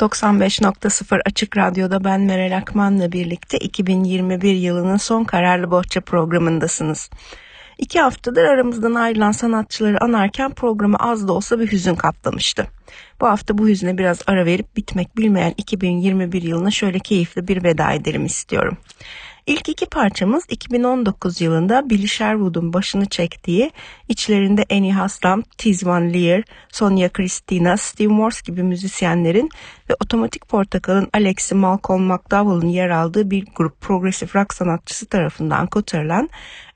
95.0 Açık Radyo'da ben Meral Akman'la birlikte 2021 yılının son kararlı bohça programındasınız. İki haftadır aramızdan ayrılan sanatçıları anarken programı az da olsa bir hüzün kaplamıştı. Bu hafta bu hüzne biraz ara verip bitmek bilmeyen 2021 yılına şöyle keyifli bir veda edelim istiyorum. İlk iki parçamız 2019 yılında Billy Sherwood'un başını çektiği, içlerinde Annie Haslam, Tiz Van Sonia Christina, Steve Morse gibi müzisyenlerin ve Otomatik Portakal'ın Alex'i Malcolm McDowell'ın yer aldığı bir grup progresif rock sanatçısı tarafından kotarılan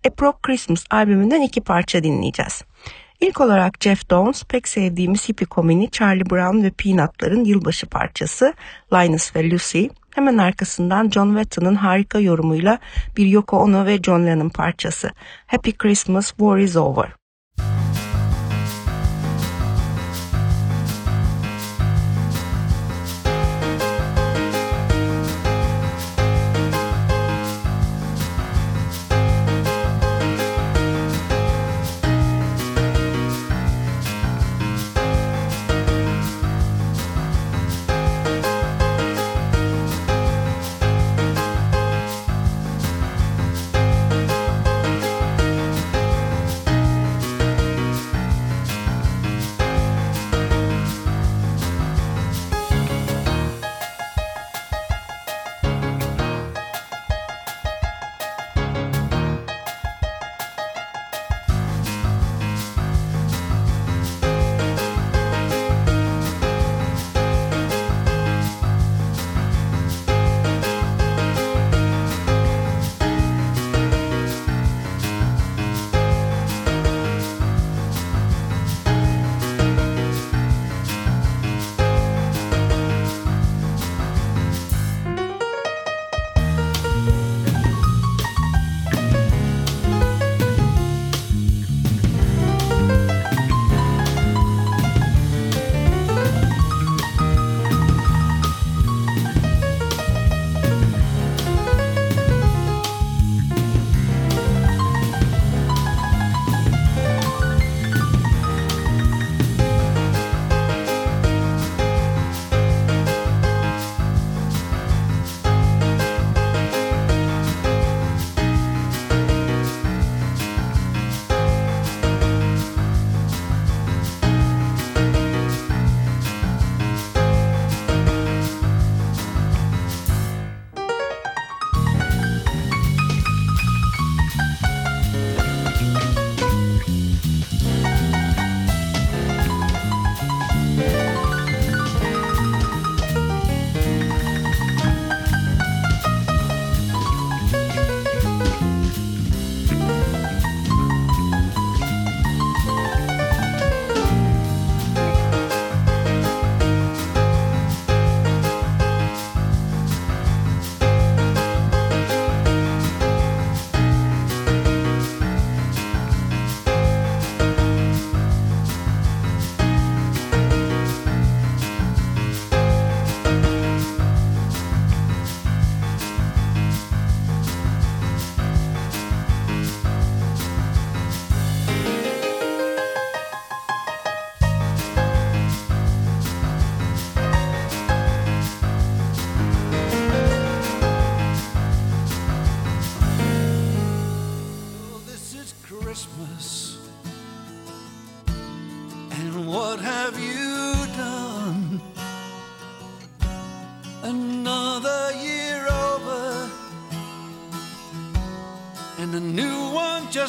A Prog Christmas albümünden iki parça dinleyeceğiz. İlk olarak Jeff Downs pek sevdiğimiz hippie komini Charlie Brown ve Peanut'ların yılbaşı parçası Linus ve Lucy. Hemen arkasından John Wetton'ın harika yorumuyla bir Yoko Ono ve John Lennon parçası Happy Christmas War is Over.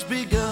begun.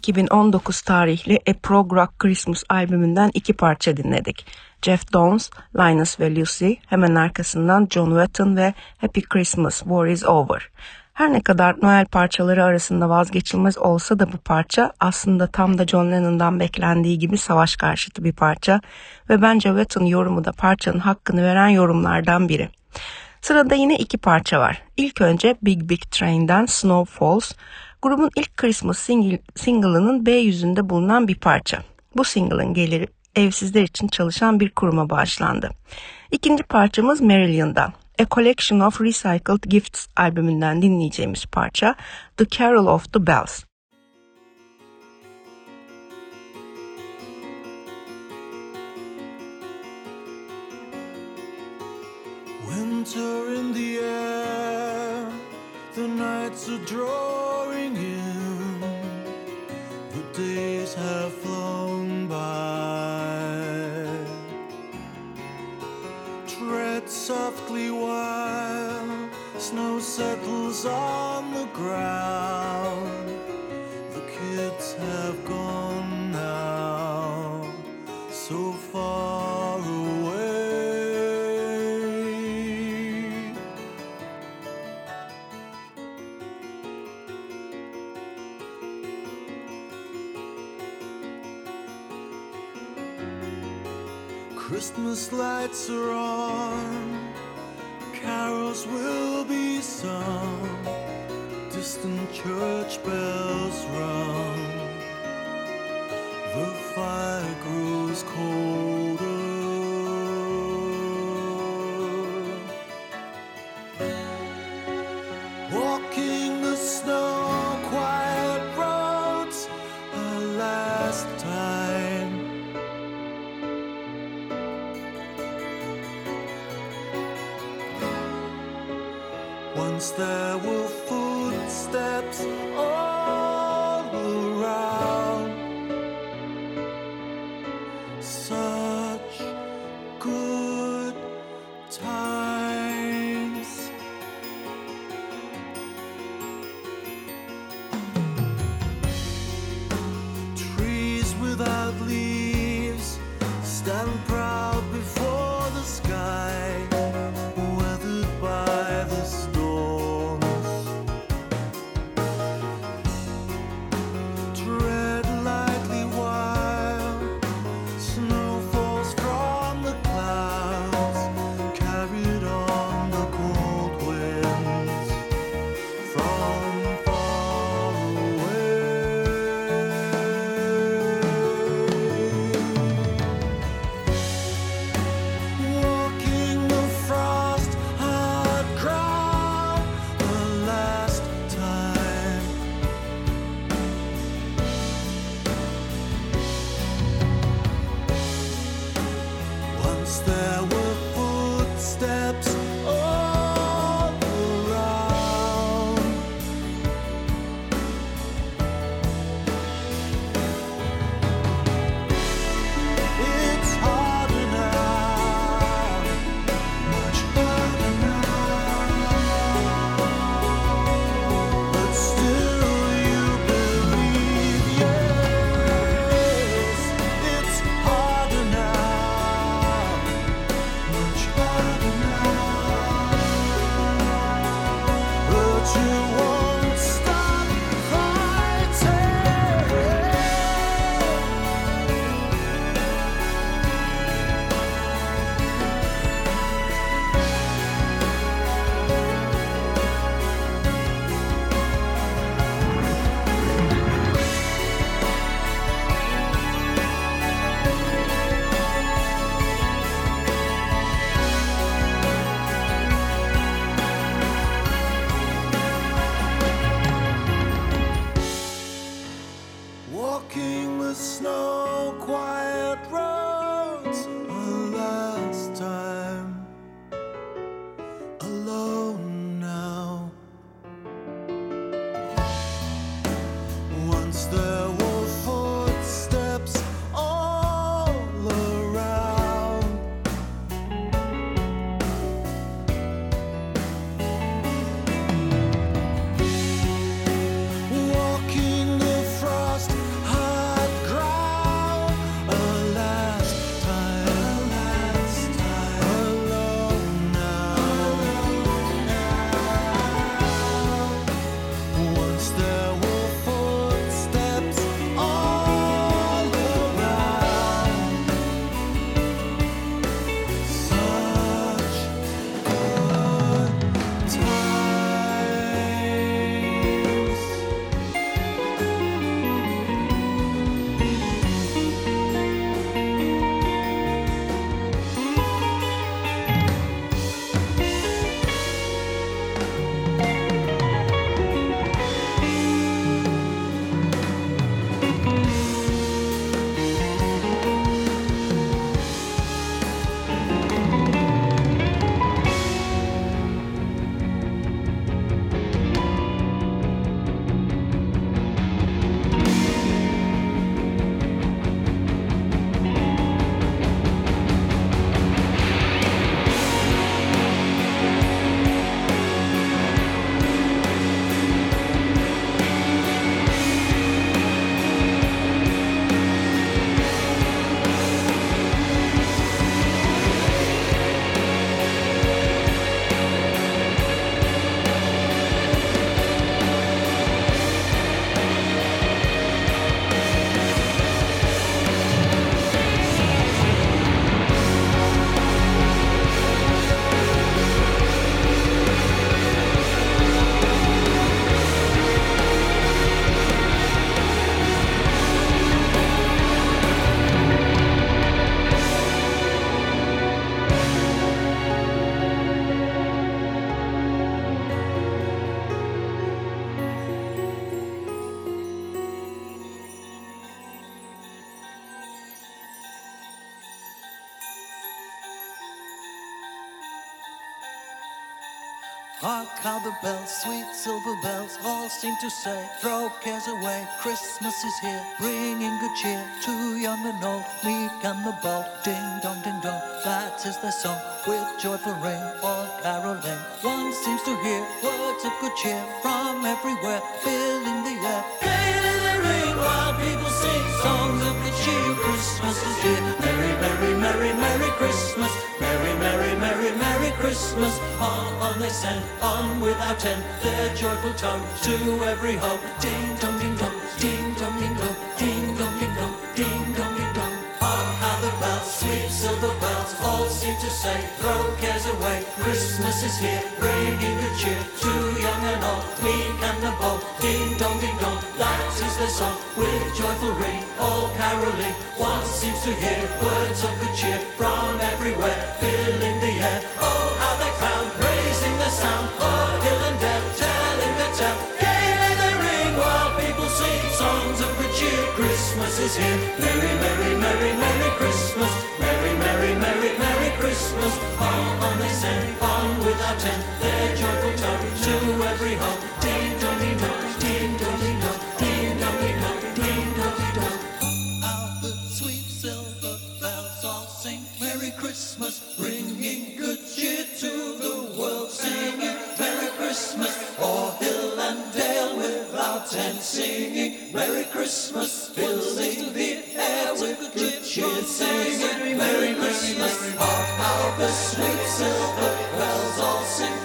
2019 tarihli A Prog Rock Christmas albümünden iki parça dinledik. Jeff Downes, Linus ve Lucy, hemen arkasından John Wetton ve Happy Christmas, War is Over. Her ne kadar Noel parçaları arasında vazgeçilmez olsa da bu parça aslında tam da John Lennon'dan beklendiği gibi savaş karşıtı bir parça ve bence Wetton yorumu da parçanın hakkını veren yorumlardan biri. Sırada yine iki parça var. İlk önce Big Big Train'den Snow Falls, Grubun ilk Christmas single, single'ının B yüzünde bulunan bir parça. Bu single'ın geliri evsizler için çalışan bir kuruma bağışlandı. İkinci parçamız Marillion'dan. A Collection of Recycled Gifts albümünden dinleyeceğimiz parça The Carol of the Bells. Winter in the air, the nights are drawing days have flown by. Tread softly while snow settles on the ground. The kids have gone now, so far Christmas lights are on, carols will be sung, distant church bells rung. The fire grows colder. There were footsteps the how the bells, sweet silver bells, all seem to say, throw cares away, Christmas is here, bringing good cheer to young and old, meek and the bold. Ding dong, ding dong, that is their song, with joyful ring, all caroling. One seems to hear words of good cheer from everywhere, filling the air. Ring while people sing songs of good cheer. Christmas is here, merry, merry, merry, merry Christmas, Christmas. On, on they send, on without end, their joyful tone to every home. Ding dong, ding dong, ding dong, ding dong, ding dong, ding dong, ding dong, ding dong. Hark how the bells, sweet silver bells, all seem to say, throw cares away. Christmas is here, bringing good cheer to young and old, meek and the bold. Ding dong, ding dong, that is their song, with joyful ring, all caroling. One seems to hear words of good cheer from everywhere, filling the air. Christmas, filling the air with good cheer, singing Merry Christmas. Hark how the sweet silver bells all sing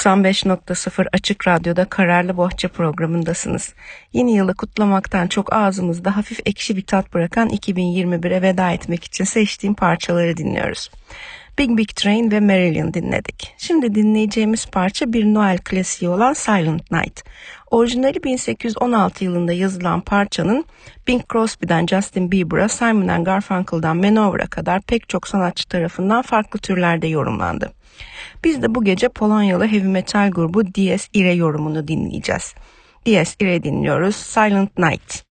95.0 Açık Radyo'da Kararlı Bohça programındasınız. Yeni yılı kutlamaktan çok ağzımızda hafif ekşi bir tat bırakan 2021'e veda etmek için seçtiğim parçaları dinliyoruz. Big Big Train ve Marillion dinledik. Şimdi dinleyeceğimiz parça bir Noel klasiği olan Silent Night. Orijinali 1816 yılında yazılan parçanın Bing Crosby'den Justin Bieber'a, Simon Garfunkel'dan Manowar'a kadar pek çok sanatçı tarafından farklı türlerde yorumlandı. Biz de bu gece Polonyalı heavy metal grubu Dies Irae yorumunu dinleyeceğiz. Dies Irae dinliyoruz. Silent Night.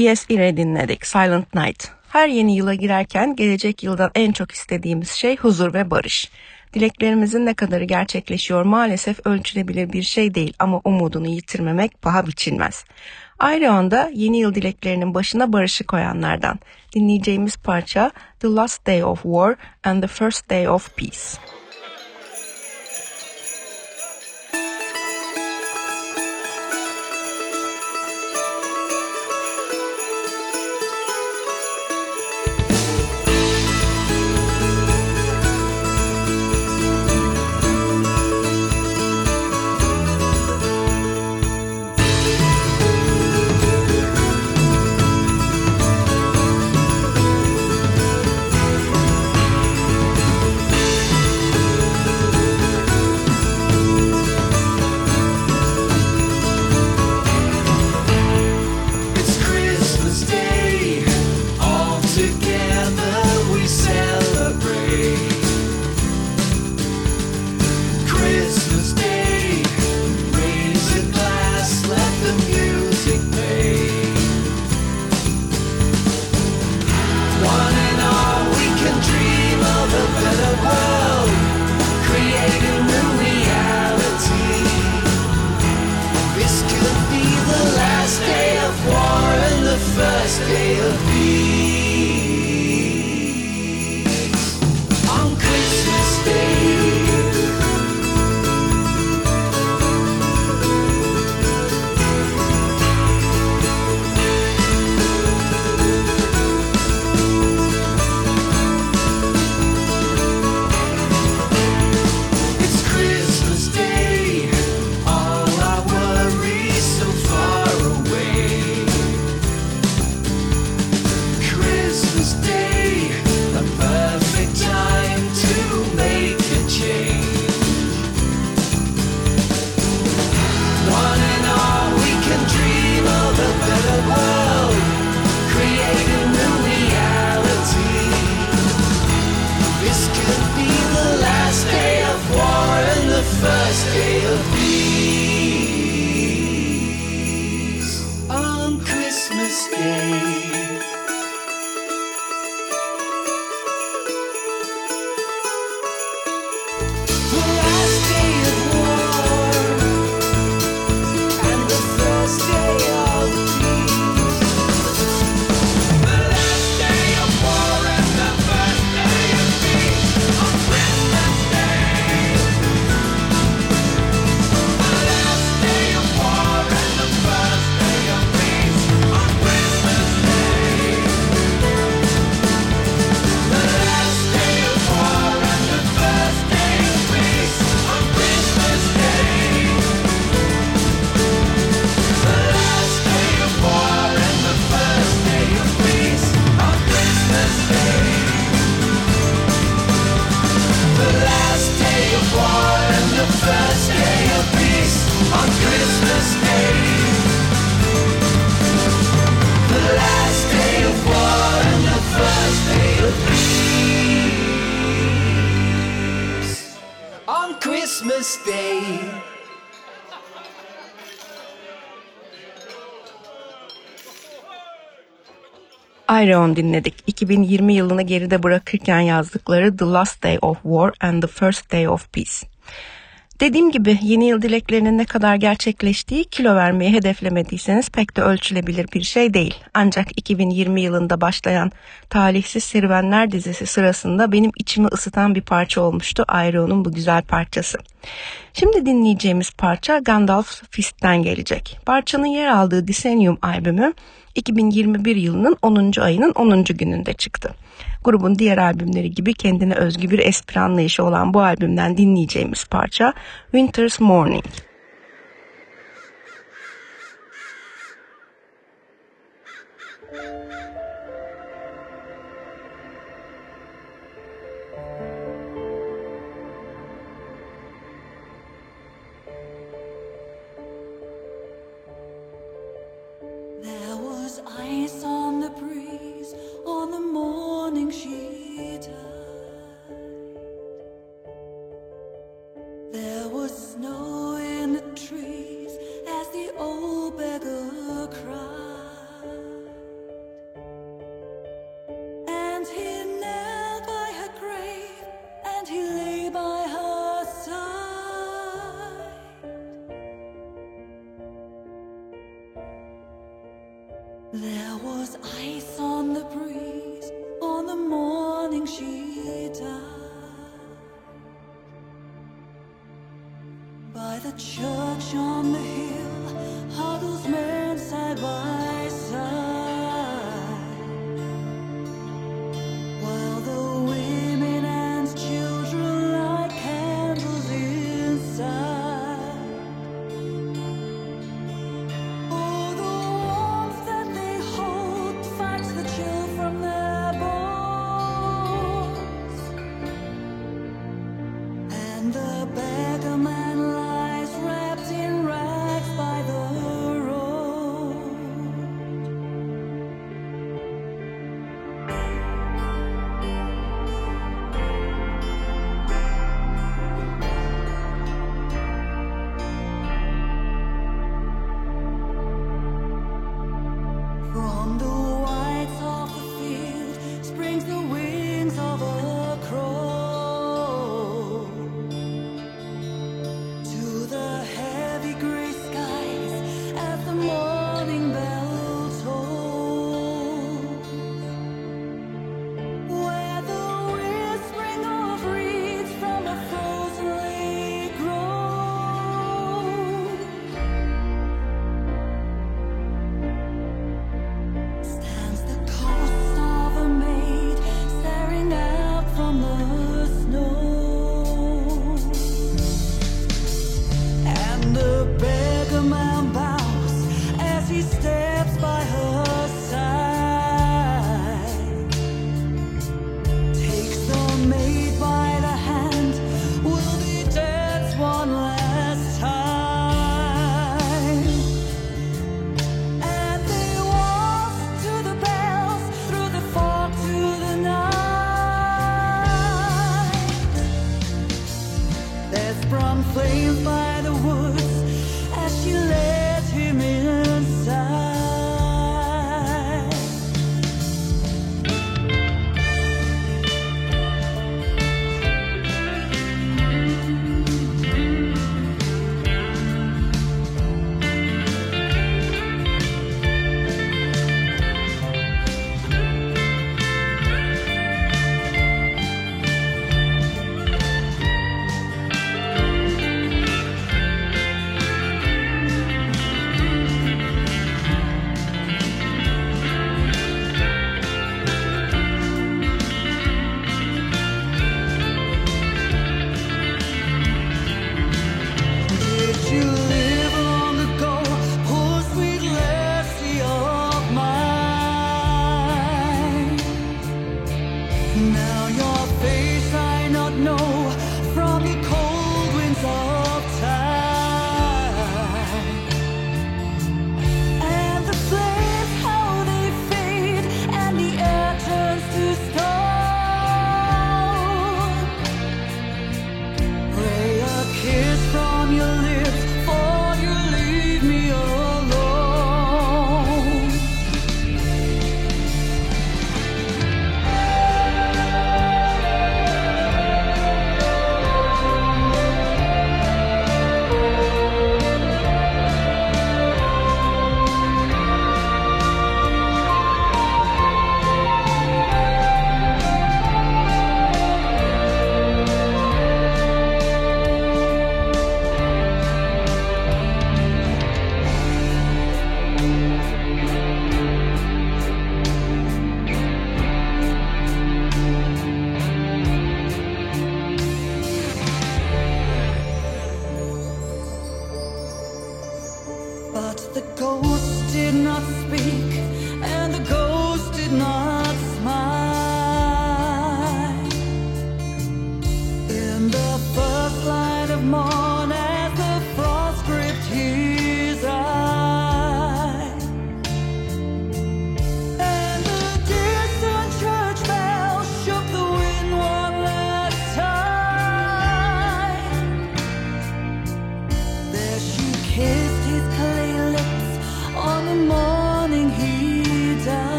Dies Irae dinledik, Silent Night. Her yeni yıla girerken gelecek yıldan en çok istediğimiz şey huzur ve barış. Dileklerimizin ne kadarı gerçekleşiyor maalesef ölçülebilir bir şey değil ama umudunu yitirmemek paha biçilmez. Ayrı anda yeni yıl dileklerinin başına barışı koyanlardan. Dinleyeceğimiz parça The Last Day of War and the First Day of Peace. first day of Iron dinledik. 2020 yılını geride bırakırken yazdıkları The Last Day of War and the First Day of Peace. Dediğim gibi yeni yıl dileklerinin ne kadar gerçekleştiği kilo vermeyi hedeflemediyseniz pek de ölçülebilir bir şey değil. Ancak 2020 yılında başlayan Talihsiz Serüvenler dizisi sırasında benim içimi ısıtan bir parça olmuştu Ayro'nun bu güzel parçası. Şimdi dinleyeceğimiz parça Gandalf Fist'ten gelecek. Parçanın yer aldığı Decennium albümü 2021 yılının 10. ayının 10. gününde çıktı. Grubun diğer albümleri gibi kendine özgü bir espri anlayışı olan bu albümden dinleyeceğimiz parça Winter's Morning.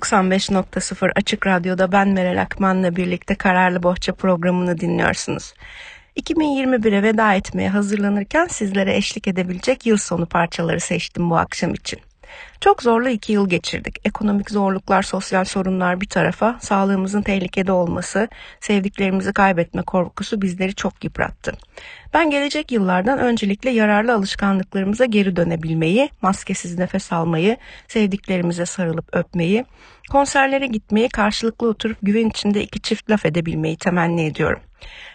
...95.0 Açık Radyo'da ben Meral Akman'la birlikte Kararlı Bohça programını dinliyorsunuz. 2021'e veda etmeye hazırlanırken sizlere eşlik edebilecek yıl sonu parçaları seçtim bu akşam için. Çok zorlu iki yıl geçirdik. Ekonomik zorluklar, sosyal sorunlar bir tarafa, sağlığımızın tehlikede olması, sevdiklerimizi kaybetme korkusu bizleri çok yıprattı. Ben gelecek yıllardan öncelikle yararlı alışkanlıklarımıza geri dönebilmeyi, maskesiz nefes almayı, sevdiklerimize sarılıp öpmeyi, konserlere gitmeyi, karşılıklı oturup güven içinde iki çift laf edebilmeyi temenni ediyorum.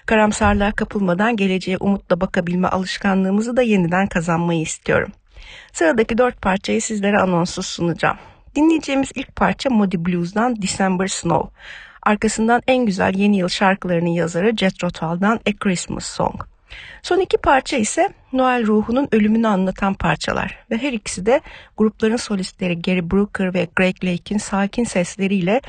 Karamsarlığa kapılmadan geleceğe umutla bakabilme alışkanlığımızı da yeniden kazanmayı istiyorum. Sıradaki dört parçayı sizlere anonsuz sunacağım. Dinleyeceğimiz ilk parça Moody Blues'dan December Snow. Arkasından en güzel yeni yıl şarkılarının yazarı Jethro Tull'dan A Christmas Song. Son iki parça ise Noel ruhunun ölümünü anlatan parçalar ve her ikisi de grupların solistleri Gary Brooker ve Greg Lake'in sakin sesleriyle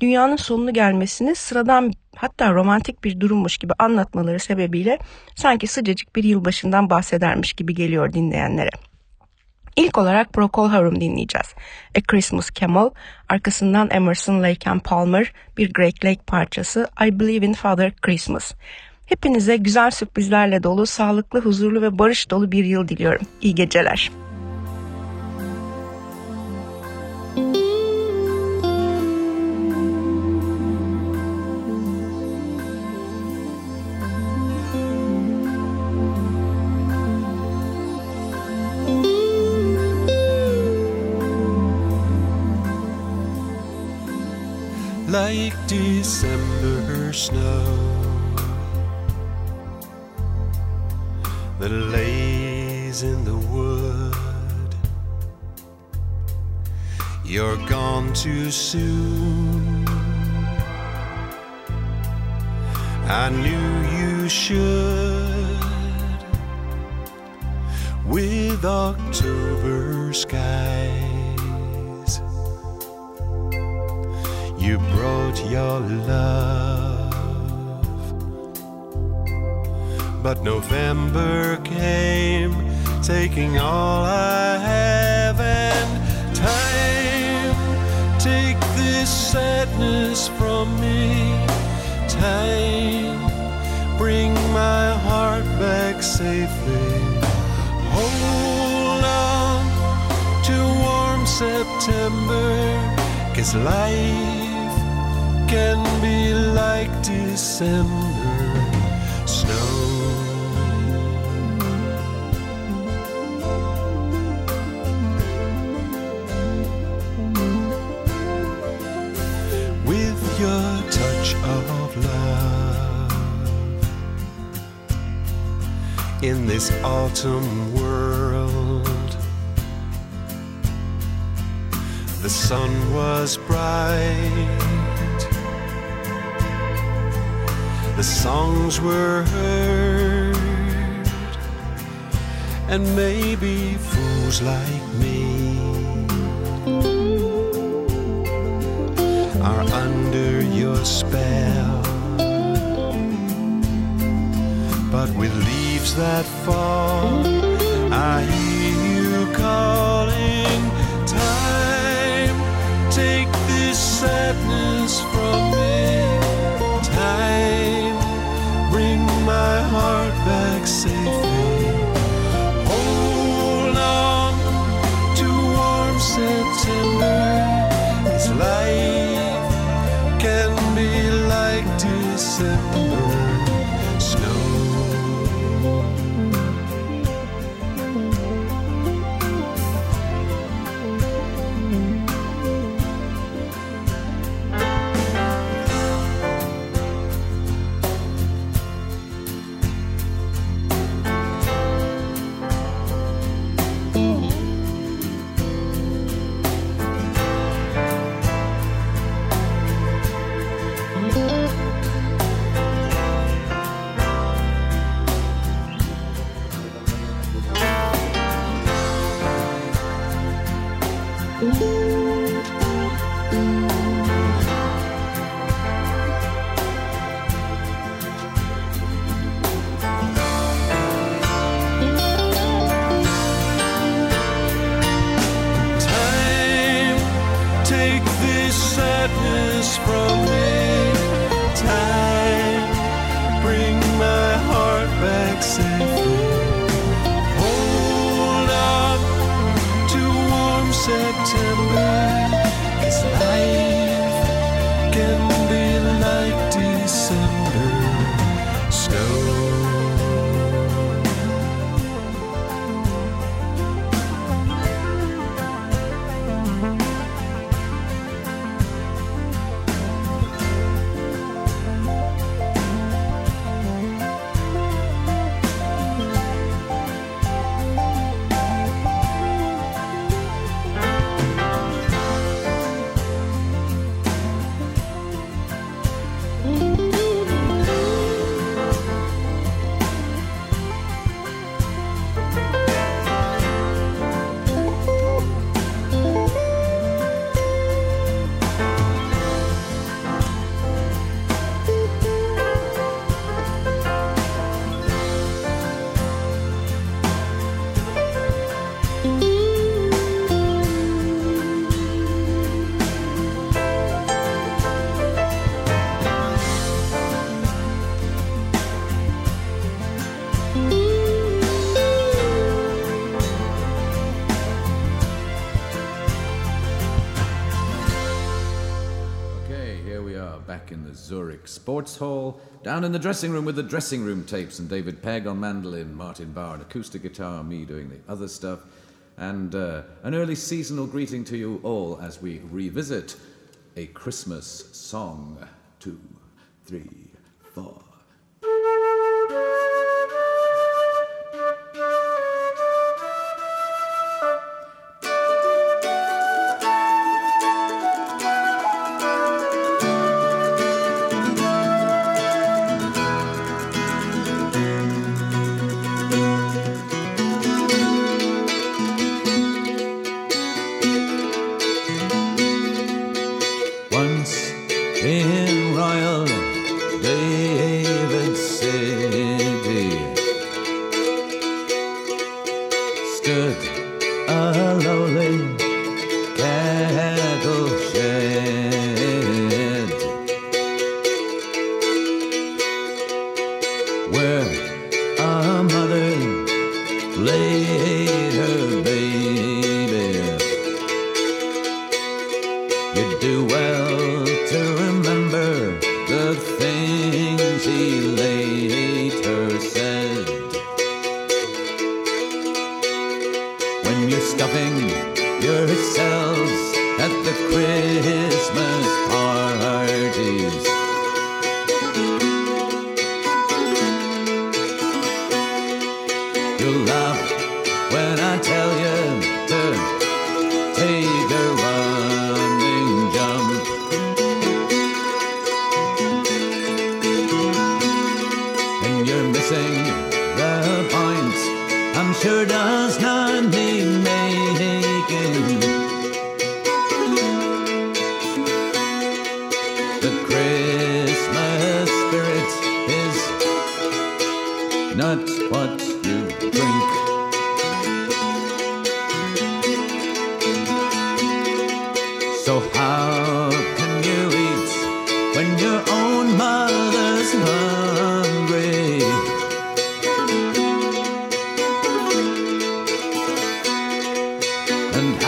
dünyanın sonunu gelmesini sıradan hatta romantik bir durummuş gibi anlatmaları sebebiyle sanki sıcacık bir yılbaşından bahsedermiş gibi geliyor dinleyenlere. İlk olarak Procol Harum dinleyeceğiz. A Christmas Camel, arkasından Emerson, Lake and Palmer, bir Greg Lake parçası I Believe in Father Christmas. Hepinize güzel sürprizlerle dolu, sağlıklı, huzurlu ve barış dolu bir yıl diliyorum. İyi geceler. December snow that lays in the wood. You're gone too soon. I knew you should with October skies. You brought your love, but November came, taking all I have and time. Take this sadness from me, time. Bring my heart back safely. Hold on to warm September, cause life can be like December snow. With your touch of love in this autumn world, the sun was bright the songs were heard, and maybe fools like me are under your spell. But with leaves that fall, I hear you calling. Time, take this sadness from me. Zurich Sports Hall, down in the dressing room with the dressing room tapes and David Pegg on mandolin, Martin Barre on acoustic guitar, me doing the other stuff, and uh, an early seasonal greeting to you all as we revisit a Christmas song. Two, three, four. Hey.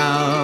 down.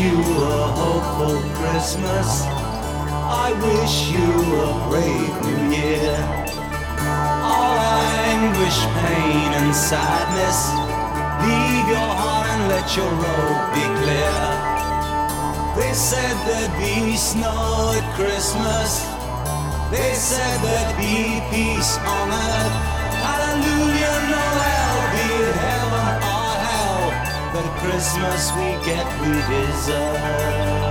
You a hopeful Christmas. I wish you a brave new year. All anguish, pain, and sadness. Leave your heart and let your road be clear. They said there'd be snow at Christmas. They said there'd be peace on earth. Hallelujah, Noel, But Christmas we get we deserve.